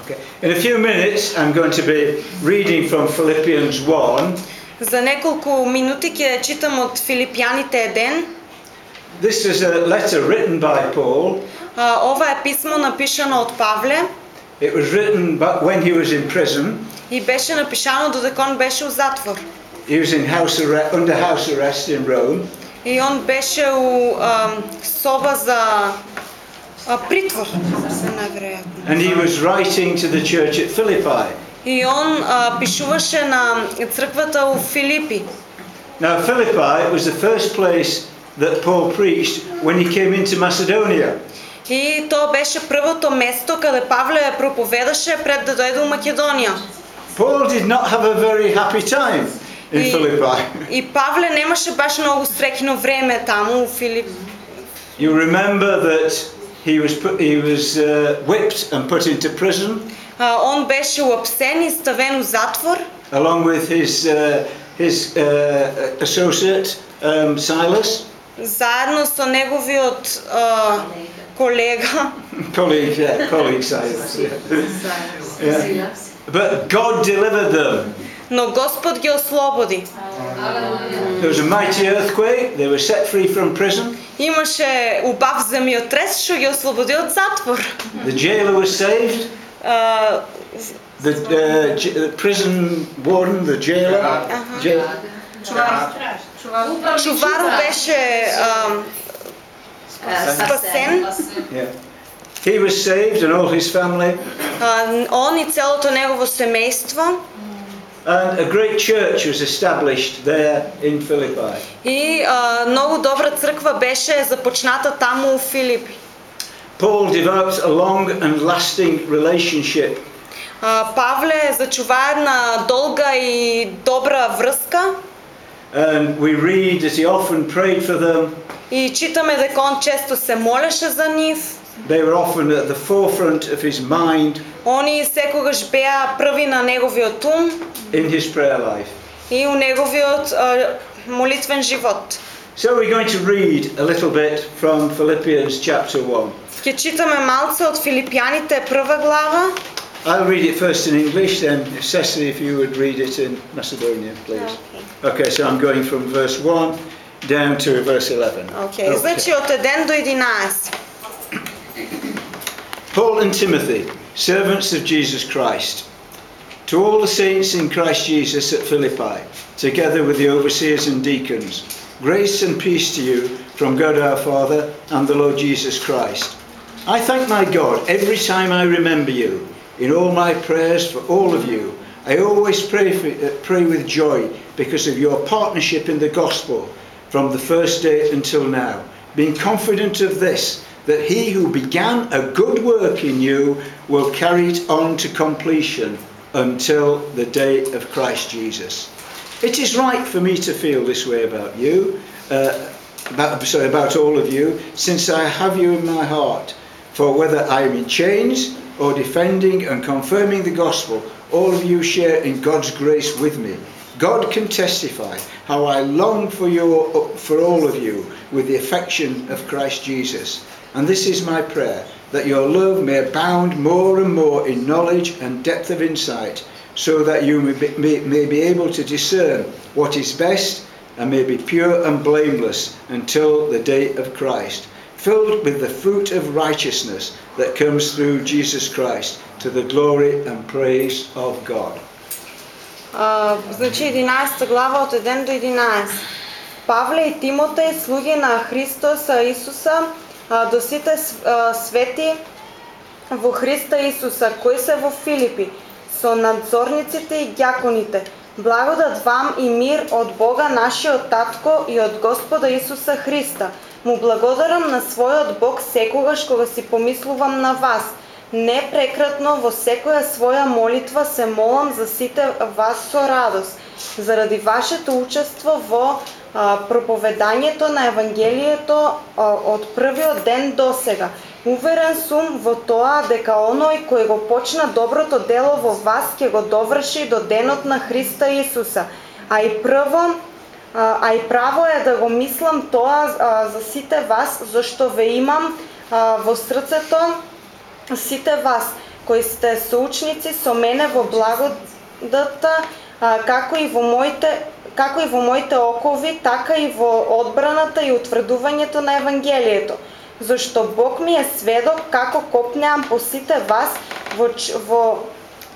Okay. In a few minutes, I'm going to be reading from Philippians 1. За неколку минути ќе читам од Филипјаните 1. This is a letter written by Paul. А, Ова е писмо напишано од Павле It was written but when he was in prison. и беше напишано додека он беше у затвор. He was in house arrest, under house arrest in Rome. И он беше у а, соба за а, притвор, се најверојатно. And he was writing to the church at Philippi. И он а, пишуваше на црквата у Филипи. Now, Philippi was the first place that Paul preached when he came into Macedonia. И тоа беше првото место каде Павле проповедаше пред да дојде у Македонија. Paul did not have a very happy time in И, Philippi. и Павле немаше баш многу среќно време таму у Филип. You remember that he was put, he was uh, whipped and put into prison А, он беше уапсен и ставен у затвор along with his uh, his uh, associate um, Silas, заедно со неговиот а, колега. colleague, yeah, colleague Silas. Yeah. Yeah. But God delivered them. Но Господ ги ослободи. There was a mighty earthquake. They were set free from prison. Имаше убав земјотрес што ги ослободи од затвор. The jailer was saved. А, The uh, j- uh, prison warden, the jailer, jail, Чуваро беше а, спасен. yeah. He was saved and all his family. А, он и целото негово семејство. And a great church was established there in Philippi. И а, многу добра црква беше започната таму у Филипи. Paul developed a long and lasting relationship А, Павле зачува една долга и добра врска and we read that he often prayed for them. и читаме дека он често се молеше за нив. They were often at the forefront of his mind Они секогаш беа први на неговиот ум in his prayer life. и у неговиот а, молитвен живот. So we're going to read a little bit from Philippians chapter 1. Ќе читаме малце од Филипјаните прва глава. I'll read it first in English, then Cecily, if you would read it in Macedonian, please. Okay, so I'm going from verse 1 down to verse 11. Океј, значи од 1 до 11. Paul and Timothy, servants of Jesus Christ, to all the saints in Christ Jesus at Philippi, together with the overseers and deacons, grace and peace to you from God our Father and the Lord Jesus Christ. I thank my God every time I remember you. In all my prayers for all of you, I always pray, for, uh, pray with joy because of your partnership in the gospel from the first day until now, being confident of this, that he who began a good work in you will carry it on to completion until the day of Christ Jesus. It is right for me to feel this way about you, uh, about, sorry, about all of you, since I have you in my heart. For whether I am in chains or defending and confirming the gospel, all of you share in God's grace with me. God can testify how I long for your for all of you with the affection of Christ Jesus. And this is my prayer that your love may abound more and more in knowledge and depth of insight, so that you may be, may, may be able to discern what is best and may be pure and blameless until the day of Christ, filled with the fruit of righteousness that comes through Jesus Christ to the glory and praise of God. А, значи 11 глава од 1 до 11. Павле и Тимотеј, слуги на Христоса Исуса, а, до сите свети во Христа Исуса, кои се во Филипи, со надзорниците и ѓаконите. Благодат вам и мир од Бога нашиот Татко и од Господа Исуса Христа. Му благодарам на својот Бог секогаш кога си помислувам на вас. Непрекратно во секоја своја молитва се молам за сите вас со радост, заради вашето учество во а, проповедањето на Евангелието а, од првиот ден до сега. Уверен сум во тоа дека оној кој го почна доброто дело во вас ќе го доврши до денот на Христа Исуса. А и прво а, а и право е да го мислам тоа а, за сите вас, зашто ве имам а, во срцето сите вас, кои сте соучници со мене во благодата, како и во моите како и во моите окови, така и во одбраната и утврдувањето на Евангелието. Зашто Бог ми е сведок како копнеам по сите вас во, во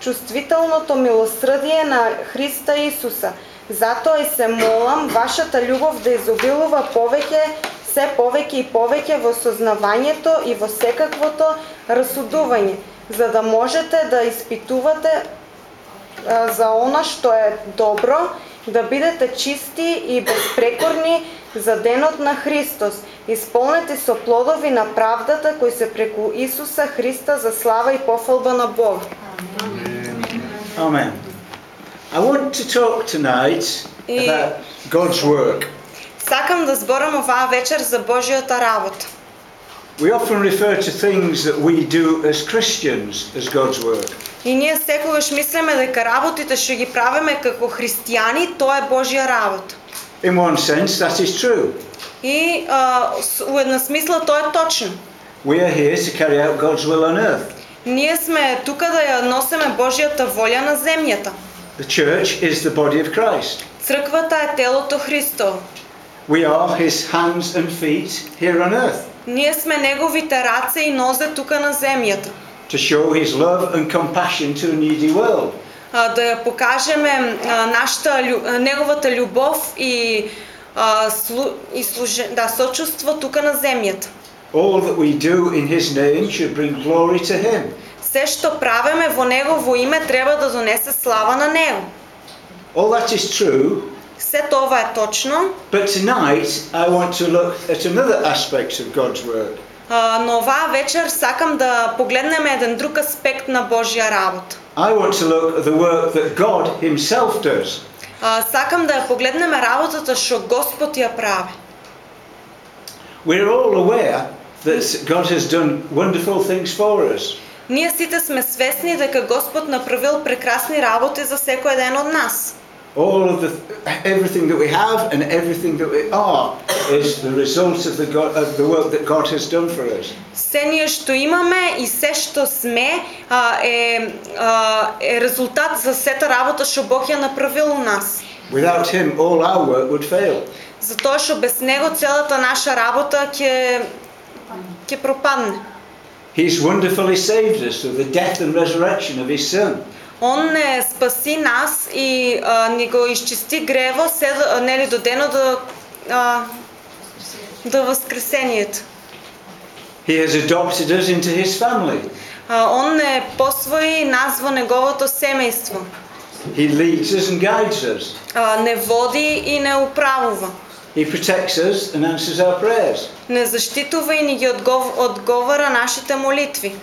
чувствителното милосрдие на Христа Исуса. Затоа и се молам вашата љубов да изобилува повеќе, се повеќе и повеќе во сознавањето и во секаквото расудување, за да можете да испитувате за она што е добро, да бидете чисти и безпрекорни за денот на Христос, исполнети со плодови на правдата кои се преку Исуса Христа за слава и пофалба на Бога. Amen. I want to talk tonight about God's work. Сакам да зборам оваа вечер за Божјата работа. We often refer to things that we do as Christians as God's work. И ние секогаш мислиме дека работите што ги правиме како христијани, тоа е Божја работа. In one sense, that is true. И а, с- у една смисла тоа е точно. We are here to carry out God's will on earth. Ние сме тука да ја носиме Божјата волја на земјата. The church is the body of Christ. Црквата е телото Христово. We are his hands and feet here on earth Ние сме неговите раце и нозе тука на земјата. to show his love and compassion to a needy world. А, да ја покажеме а, нашата неговата љубов и а, слу, и служе, да сочувство тука на земјата. All that we do in his name should bring glory to him. Се што правиме во негово име треба да донесе слава на него. All that is true, Се тоа е точно, but tonight I want to look at another aspect of God's work. а, но оваа вечер сакам да погледнеме еден друг аспект на Божја работа. I want to look at the work that God himself does. А, сакам да ја погледнеме работата што Господ ја прави. We're all aware that God has done wonderful things for us. Ние сите сме свесни дека Господ направил прекрасни работи за секој еден од нас. All of the everything that we have and everything that we are is the result of the God, of the work that God has done for us. Се ние што имаме и се што сме а, е, а, е резултат за сета работа што Бог ја направил у нас. Without him all our work would fail. Затоа што без него целата наша работа ќе ќе пропадне. He's wonderfully saved us through the death and resurrection of his son. Он не спаси нас и а, ни го изчисти грево се до- нели до денот до а, до воскресението. He has adopted us into his family. А, он не посвои нас во неговото семејство. He leads us and guides us. А, не води и не управува. He protects us and answers our prayers. Не заштитува и ни ги одгов, одговара нашите молитви.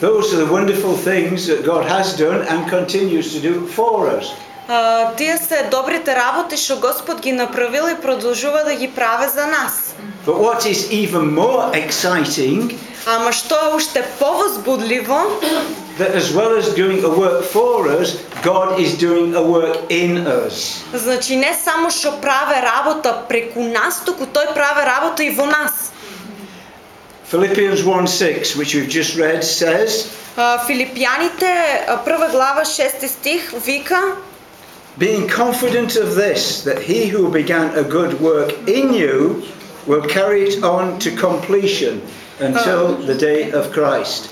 Those are the wonderful things that God has done and continues to do for us. А, тие се добрите работи што Господ ги направил и продолжува да ги прави за нас. But what is even more exciting, Ама што е уште повозбудливо, that as well as doing a work for us, God is doing a work in us. значи не само што праве работа преку нас, туку тој праве работа и во нас. Philippians 1:6, which we've just read, says, А, Филипјаните, а, прва глава, 6 стих, вика Being confident of this, that he who began a good work in you will carry it on to completion until the day of Christ.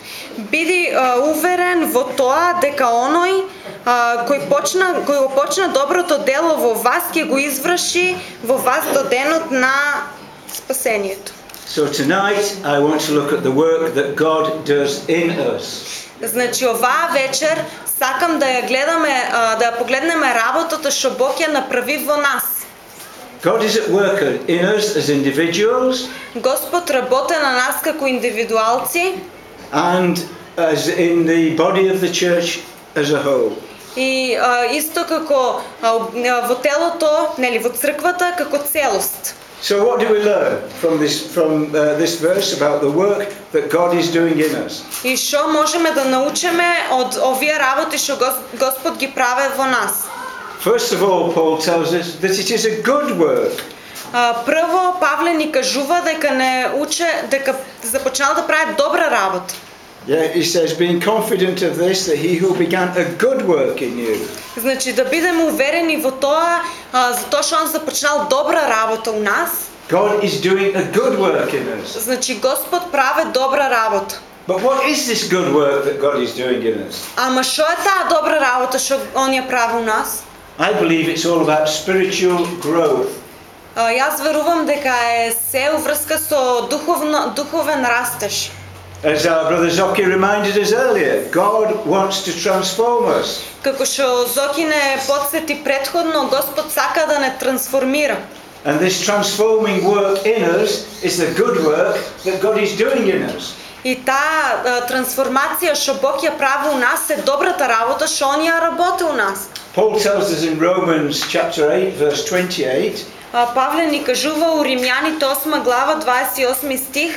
Биди а, уверен во тоа дека оној а, кој почна кој го почна доброто дело во вас ќе го изврши во вас до денот на спасението. So tonight I want to look at the work that God does in us. Значи оваа вечер сакам да ја гледаме а, да ја погледнеме работата што Бог ја направи во нас. God is at work in us as individuals Господ работи на нас како индивидуалци and as in the body of the church as a whole. и а, исто како а, во телото, нели во црквата како целост. So what do we learn from this from uh, this verse about the work that God is doing in us? И што можеме да научиме од овие работи што Гос- Господ ги прави во нас? First of all, Paul tells us that it is a good work. А, Прво Павле ни кажува дека не уче дека започнал да прави добра работа. Yeah, he says, being confident of this, that he who began a good work in you Значи да бидеме уверени во тоа, а, затоа што он започнал добра работа у нас. God is doing a good work in us. Значи Господ прави добра работа. But what is this good work that God is doing in us? Ама што е таа добра работа што он ја прави у нас? I believe it's all about spiritual growth. А, Јас верувам дека е се уврска со духовно, духовен растеж. As our brother Zoki reminded us earlier, God wants to transform us. Како што Зоки не подсети предходно, Господ сака да не трансформира. And this transforming work in us is the good work that God is doing in us. И таа а, трансформација што Бог ја прави у нас е добрата работа што Он ја работи у нас. Paul tells us in Romans chapter 8, verse 28, А, Павле ни кажува у Римјаните 8 глава 28 стих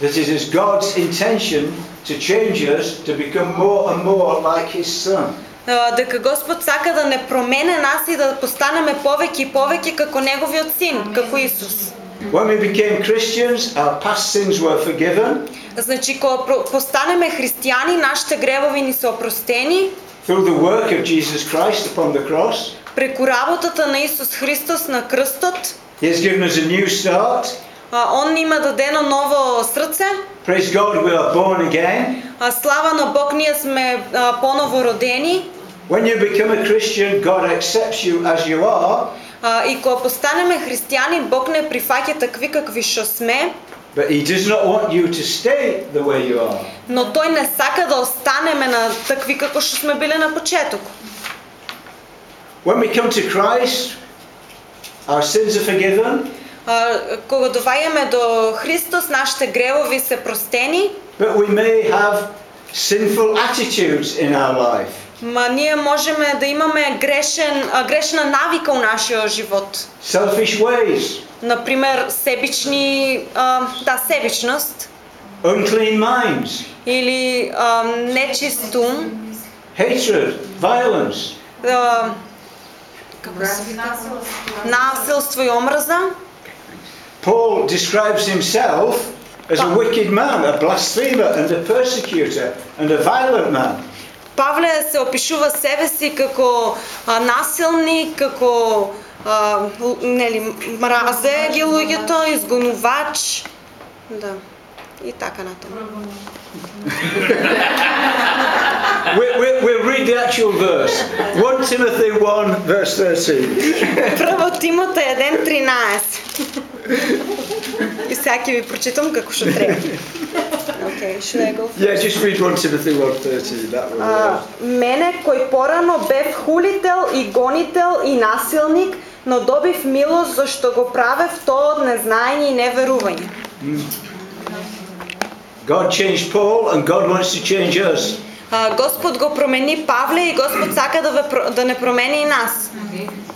that it is God's intention to change us to become more and more like His Son. а, дека Господ сака да не промене нас и да постанеме повеќе и повеќе како неговиот син, како Исус. When we became Christians, our past sins were forgiven Значи кога про- постанеме христијани, нашите гревови ни се опростени through the work of Jesus Christ upon the cross. преку работата на Исус Христос на крстот. He has given us a new start. Он има дадено ново срце. Praise God, we are born again. А, Слава на Бог, ние сме поново родени. When you become a Christian, God accepts you as you are, А, И кога постанеме християни, Бог не прифаќа такви какви што сме, but He does not want you to stay the way you are. но Тој не сака да останеме на такви како што сме биле на почеток. When we come to Christ, our sins are forgiven, Кога доваѓаме до Христос, нашите гревови се простени, but we may have sinful attitudes in our life. ма ние можеме да имаме грешен, грешна навика у нашиот живот. Selfish ways, Например, себични, а, да, себичност unclean minds, или нечист ум, hatred, violence. насилство и омраза. Paul describes himself as a wicked man, a blasphemer and a persecutor and a violent man. Павле се опишува себе си како а, насилник, како а, л- нели мразе ги луѓето, изгонувач. Да. И така натаму. We, we, we'll read the actual verse. 1 Timothy 1, verse 13. Прво Тимотеј 1.13. И сега ќе ви прочитам како што треба. Окей, што е го? Yeah, just read 1 Timothy 1, 13. That will, А, мене кој порано бев хулител и гонител и насилник, но добив милост зашто го правев тоа од незнаење и неверување. God changed Paul and God wants to change us. Господ го промени Павле и Господ сака да, ве, да не промени и нас.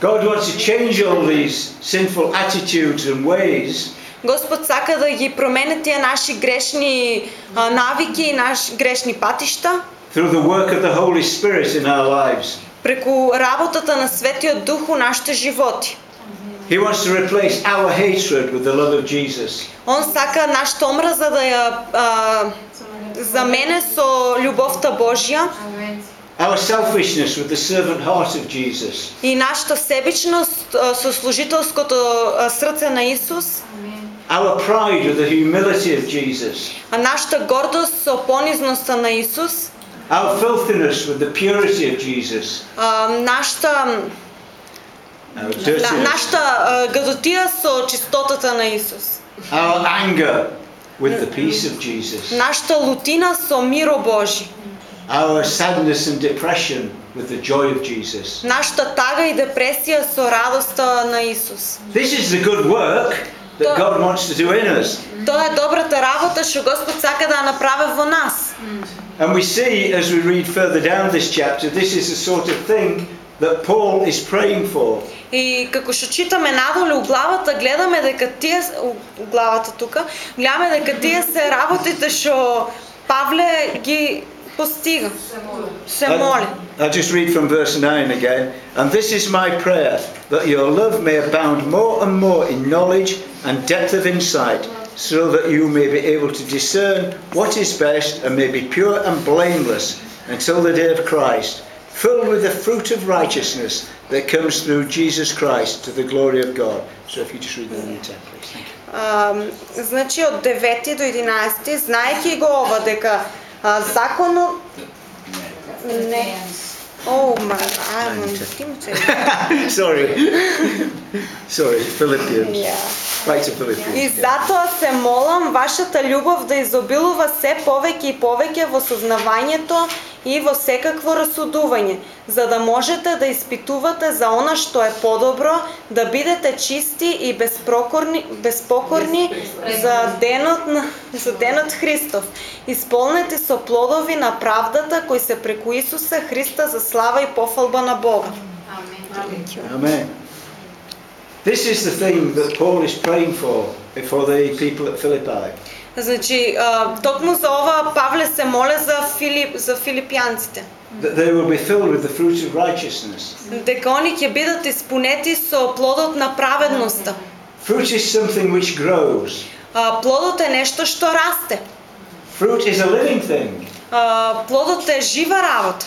God wants to change all these sinful attitudes and ways Господ сака да ги промени тия наши грешни навики и наши грешни патишта through the work of the Holy Spirit in our lives. преку работата на Светиот Дух у нашите животи. He wants to replace our hatred with the love of Jesus. Он сака нашата омраза да ја а, замене со љубовта Божја Our selfishness with the servant heart of Jesus. и нашата себичност а, со служителското а, срце на Исус, Our pride with the humility of Jesus. а нашата гордост со понизноста на Исус, Our filthiness with the purity of Jesus. а, нашата Our Да, dirtiness. нашата а, гадотија со чистотата на Исус. Our anger with the peace of Jesus. Нашата лутина со миро Божи. Our sadness and depression with the joy of Jesus. Нашата тага и депресија со радоста на Исус. This is the good work that God wants to do in us. Тоа е добрата работа што Господ сака да ја направи во нас. And we see as we read further down this chapter, this is the sort of thing that Paul is praying for. И како што читаме надоле у главата, гледаме дека тие у у главата тука, гледаме дека тие се работите што Павле ги постига. Се моли. I'll just read from verse 9 again. And this is my prayer, that your love may abound more and more in knowledge and depth of insight, so that you may be able to discern what is best and may be pure and blameless until the day of Christ, filled with the fruit of righteousness that comes through Jesus Christ to the glory of God. So if you just read that in your tab, please. Thank you. А, значи од 9 до 11, знаеки го ова дека а, законот не О, ма, а, ма, Тимоте. Sorry. Sorry, Philippians. Yeah. Right to Philippians. И затоа се молам вашата љубов да изобилува се повеќе и повеќе во сознавањето и во секакво расудување, за да можете да испитувате за она што е подобро, да бидете чисти и безпрокорни, безпокорни за денот на за денот Христов, Исполнете со плодови на правдата кои се преку Исуса Христа за слава и пофалба на Бога. Амен. This is the thing that Paul is praying for for the people at Philippi. Значи, токму за ова Павле се моле за Филип за филипјанците. That they will be filled with the fruit of righteousness. дека они ќе бидат испунети со плодот на праведноста. Fruit is something which grows. А, плодот е нешто што расте. Fruit is a living thing. А, плодот е жива работа.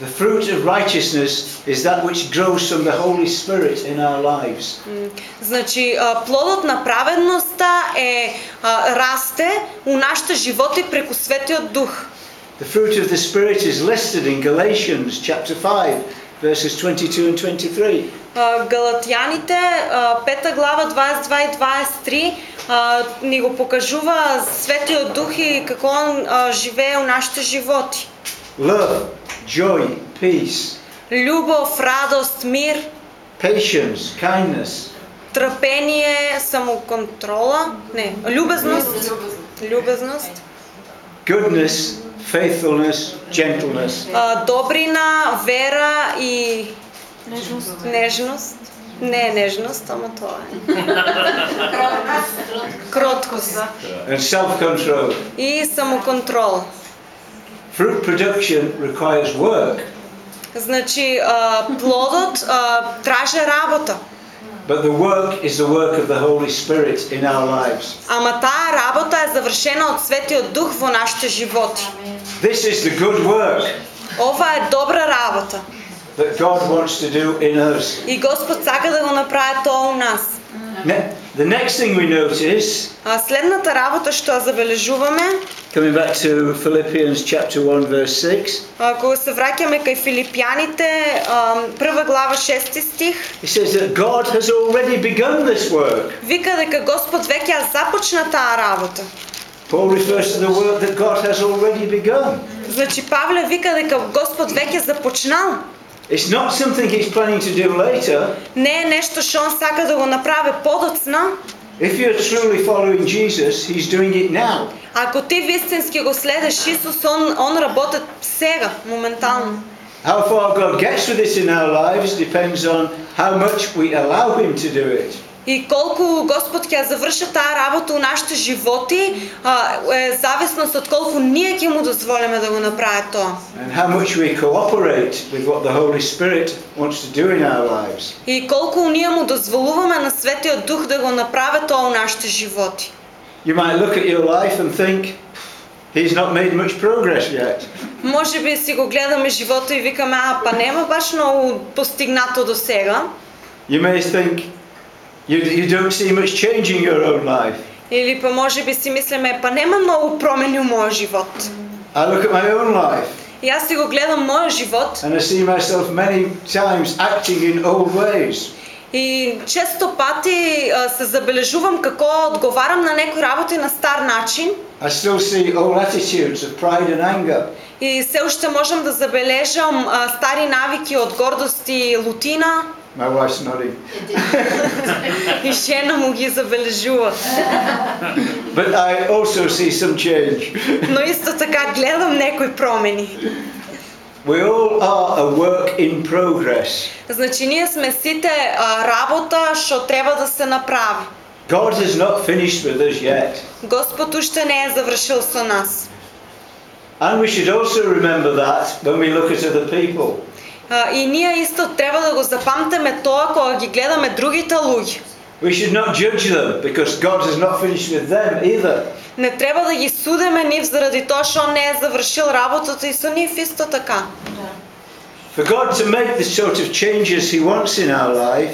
The fruit of righteousness is that which grows from the Holy Spirit in our lives. М, Значи, а, плодот на праведноста е а, расте у нашите животи преку Светиот Дух. The fruit of the Spirit is listed in Galatians chapter 5, verses 22 and 23. А, Галатјаните, а, пета глава 22 и 23, а, ни го покажува Светиот Дух и како он а, живее у нашите животи. Love, joy, peace, Љубов, радост, мир, patience, kindness, трпение, самоконтрола, не, љубезност, љубезност, goodness, faithfulness, gentleness. а, добрина, вера и нежност. Не е нежност, ама тоа е. Кроткост and self-control. и самоконтрол. Fruit production requires work, Значи, а, плодот а, траже работа, but the work is the work of the Holy Spirit in our lives. ама таа работа е завршена од Светиот Дух во нашите животи. This is the good work Ова е добра работа that God wants to do in us. и Господ сака да го направи тоа у нас. Ne- The next thing we notice, А следната работа што ја забележуваме, coming back to Philippians chapter 1 verse 6, а, кога се враќаме кај Филипјаните, а, прва глава 6 стих, it says that God has already begun this work. вика дека Господ веќе ја започна таа работа. Paul refers to the work that God has already begun. Значи Павле вика дека Господ веќе започнал. It's not something he's planning to do later. Не е нешто што он сака да го направи подоцна. If you're truly following Jesus, he's doing it now. Ако ти вистински го следеш Исус, он, он работи сега, моментално. How far God gets with this in our lives depends on how much we allow him to do it. И колку Господ ќе заврши таа работа у нашите животи, е зависност од колку ние ќе му дозволиме да го направи тоа. And how much we cooperate with what the Holy Spirit wants to do in our lives. И колку ние му дозволуваме на Светиот Дух да го направи тоа у нашите животи. You might look at your life and think, he's not made much progress yet. Може би си го гледаме живота и викаме, а па нема баш многу постигнато до сега. You may think, you, you don't see much change in your own life. Или па може би си мислиме, па нема многу промени у мојот живот. I look at my own life И аз си го гледам мојот живот and I see myself many times acting in old ways. И често пати се забележувам како одговарам на некои работи на стар начин I still see old attitudes of pride and anger. и се уште можам да забележам стари навики од гордост и лутина My wife's nodding. и жена му ги забележува. But I also see some change. Но исто така гледам некои промени. We all are a work in progress. Значи ние сме сите а, работа што треба да се направи. God has not finished with us yet. Господ уште не е завршил со нас. And we should also remember that when we look at other people. А, и ние исто треба да го запамтиме тоа кога ги гледаме другите луѓе. We should not judge them because God has not finished with them either. Не треба да ги судиме нив заради тоа што не е завршил работата и со нив исто така. For God to make the sort of changes He wants in our life,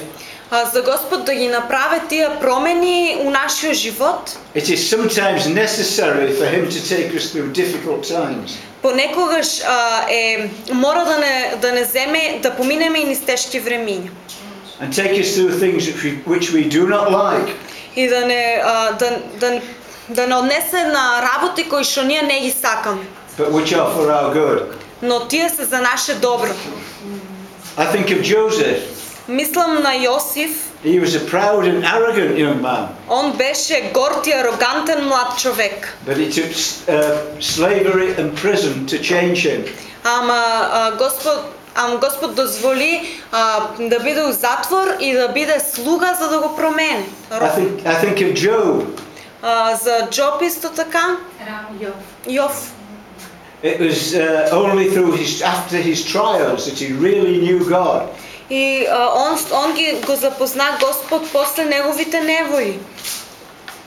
А, за Господ да ги направи тия промени у нашиот живот, it is sometimes necessary for Him to take us through difficult times. понекогаш а, е мора да не да не земе да поминеме и низ тешки времиња. and take us through things which we, which we do not like, И да не а, да да да не однесе на работи кои што ние не ги сакаме, but which are for our good. но тие се за наше добро. I think of Joseph. Мислам на Јосиф, He was a proud and arrogant young man, он беше горд и арогантен млад човек. but it took uh, slavery and prison to change him. Ама а, Господ Ама Господ дозволи а, да биде у затвор и да биде слуга за да го промени. I think, I think of Job. А, за Джоб исто така, Јов. It was uh, only through his, after his trials that he really knew God. И а, он, он ги го запозна Господ после неговите невои.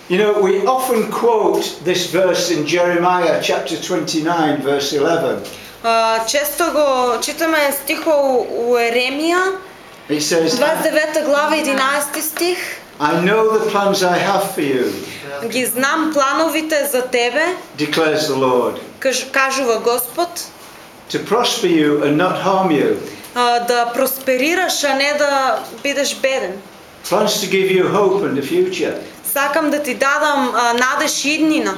You know, we often quote this verse in Jeremiah chapter 29, verse 11. А, често го читаме стихо у, у Еремија, It says, 29 глава 11 стих. I know the plans I have for you, Ги знам плановите за тебе, declares the Lord, каж, кажува Господ, to prosper you and not harm you, а, да просперираш, а не да бидеш беден. plans to give you hope and a future. Сакам да ти дадам а, надеж и иднина.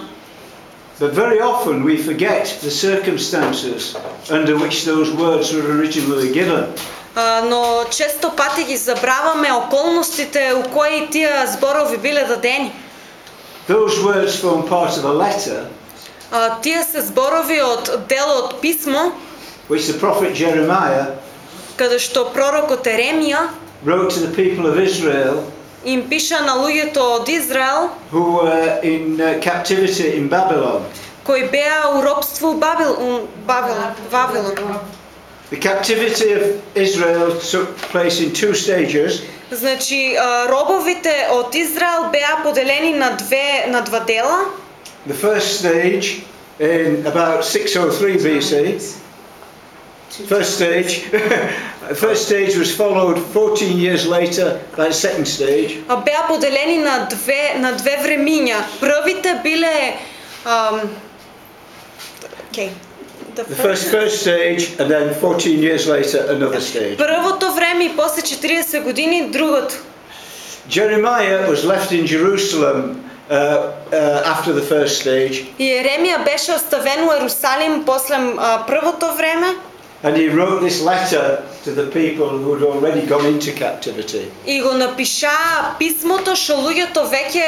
But very often we forget the circumstances under which those words were originally given. Но често пати ги забраваме околностите у кои тия зборови биле дадени. Those words form part of a letter А, тие се зборови од дело од писмо, which the prophet Jeremiah каде што пророкот Еремија wrote to the people of Israel им пиша на луѓето од Израел, who were in uh, captivity in Babylon. кои беа у робство у Бабил, у Бавилон, Вавилон. The captivity of Israel took place in two stages. Значи, а, робовите од Израел беа поделени на две на два дела. The first stage in about 603 BC. First stage. first stage was followed 14 years later by the second stage. А, беа поделени на две на две времиња. Првите биле ам okay. The The first first stage, and then 14 years later another stage. Првото време и после 40 години другото. Jeremiah was left in Jerusalem uh, uh, after the first stage, И Еремија беше оставен у Ерусалим после а, првото време and he wrote this letter to the people who had already gone into captivity. и го напиша писмото што луѓето веќе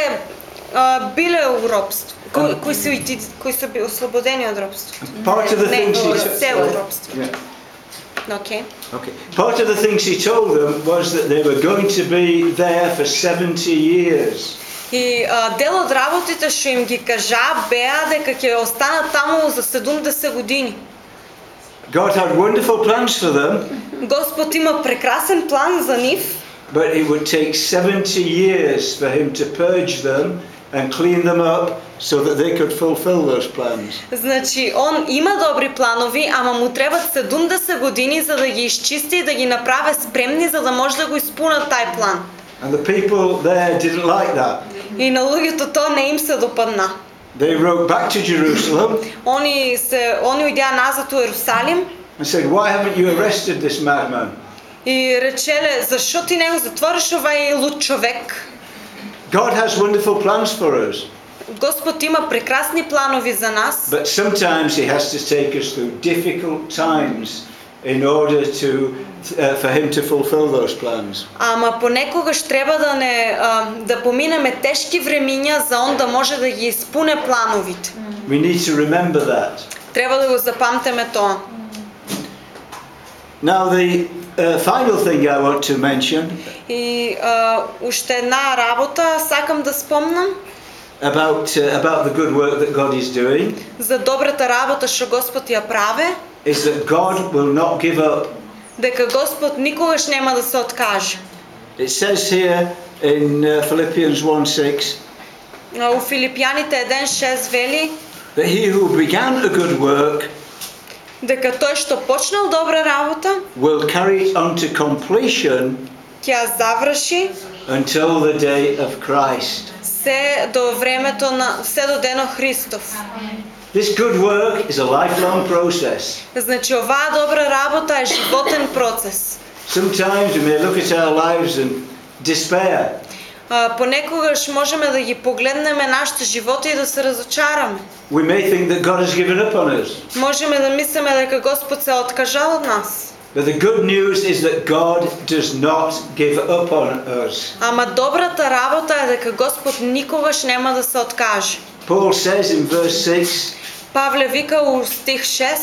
а, биле у робство. Кои, кои се уити- кои се би- ослободени од робство. Part of the Не, things he се у робство. Yeah. Окей. Okay. Part of the things he told them was that they were going to be there for 70 years. И а, дел од работите што им ги кажа беа дека ќе останат таму за 70 години. God had wonderful plans for them, Господ има прекрасен план за нив, but it would take 70 years for him to purge them and clean them up so that they could fulfill those plans. Значи, он има добри планови, ама му требат 70 години за да ги изчисти и да ги направи спремни, за да може да го изпълнат тај план. And the people there didn't like that. И на луѓето тоа не им се допадна. They wrote back to Jerusalem Они се они оѓаа назад у Ерусалим and said, Why haven't you arrested this madman? и речеле зашо ти не го затвориш овај луд човек? God has wonderful plans for us, Господ има прекрасни планови за нас, but sometimes He has to take us through difficult times in order to, uh, for Him to fulfill those plans. ама понекогаш треба да не а, да поминеме тешки времиња за он да може да ги испуне плановите. We need to remember that. Треба да го запамтиме тоа. Now, the uh, final thing I want to mention И а, уште една работа сакам да спомнам about, uh, about the good work that God is doing за добрата работа што Господ ја праве, is that God will not give up. дека Господ никогаш нема да се откаже. It says here in uh, Philippians 1 6 А, У Филипяните 1.6 вели that he who began a good work дека тој што почнал добра работа will carry it on to completion ќе ја заврши until the day of Christ. се до времето на се до дено Христов. This good work is a lifelong process. Значи оваа добра работа е животен процес. Sometimes we may look at our lives and despair. Понекогаш можеме да ги погледнеме нашите животи и да се разочараме. We may think that God has given up on us. Можеме да мислиме дека Господ се откажал од нас. But the good news is that God does not give up on us. Ама добрата работа е дека Господ никогаш нема да се откаже. Paul says in verse 6 Павле вика у стих 6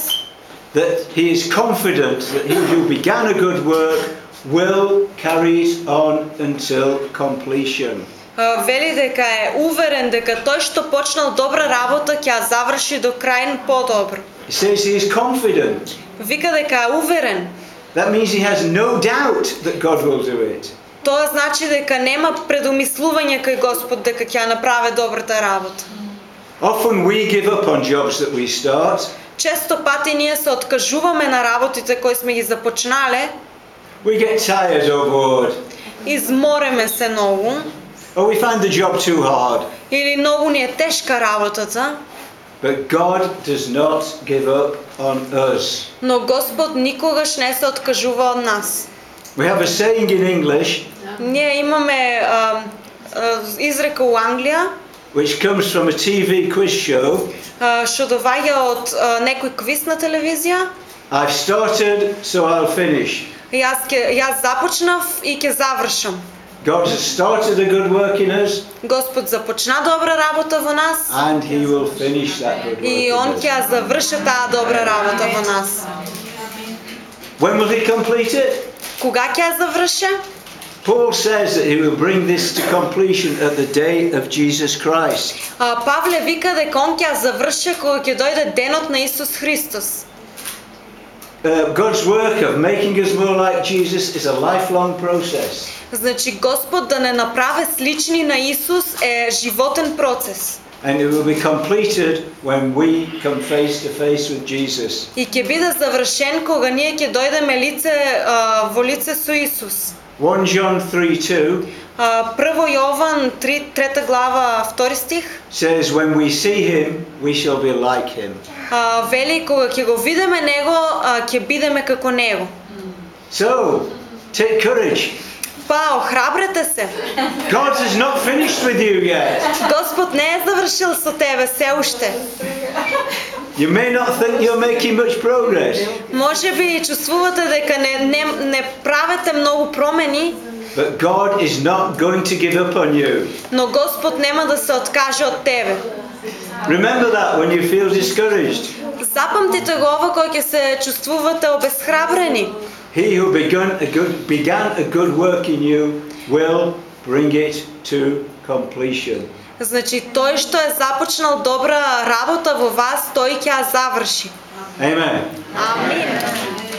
that he is confident that he who began a good work will carry it on until completion. а, вели дека е уверен дека тој што почнал добра работа ќе ја заврши до крај подобро. He says he is confident. Вика дека е уверен. That means he has no doubt that God will do it. Тоа значи дека нема предумислување кај Господ дека ќе ја направи добрата работа. Often we give up on jobs that we start. Често пати ние се откажуваме на работите кои сме ги започнале, We get tired or bored. измореме се многу Or we find the job too hard. или многу ни е тешка работата, But God does not give up on us. но Господ никогаш не се откажува од нас. We have a saying in English Ние имаме а, а, изрека у Англија, which comes from a TV quiz show. а, што доаѓа од а, некој квиз на телевизија. I've started, so I'll finish. Јас ќе јас започнав и ќе завршам. God has started a good work in us, Господ започна добра работа во нас and He will finish that good work. и in Он us. ќе ја заврши таа добра работа во нас. When will He complete it? Кога ќе ја заврши? Paul says that He will bring this to completion at the day of Jesus Christ. А, Павле вика дека он ќе ја заврши кога ќе дојде денот на Исус Христос. Uh, God's work of making us more like Jesus is a lifelong process. Значи Господ да не направи слични на Исус е животен процес. And it will be completed when we come face to face with Jesus. И ќе биде завршен кога ние ќе дојдеме лице а, во лице со Исус. 1 John 3 2 А, Прво Јован 3, трета глава, втори стих. says, When we see Him, we shall be like Him. А, вели кога ќе го видиме него, а, ќе бидеме како него. So, take courage. Па, охрабрете се. God is not finished with you yet. Господ не е завршил со тебе се уште. You may not think you're making much progress, Може би чувствувате дека не, не, не правите многу промени, but God is not going to give up on you. но Господ нема да се откаже од тебе. Remember that when you feel discouraged. Запамтите го ова кога ќе се чувствувате обесхрабрени. He who begun a good, began a good work in you will bring it to completion. Значи тој што е започнал добра работа во вас, тој ќе ја заврши. Amen. Амин.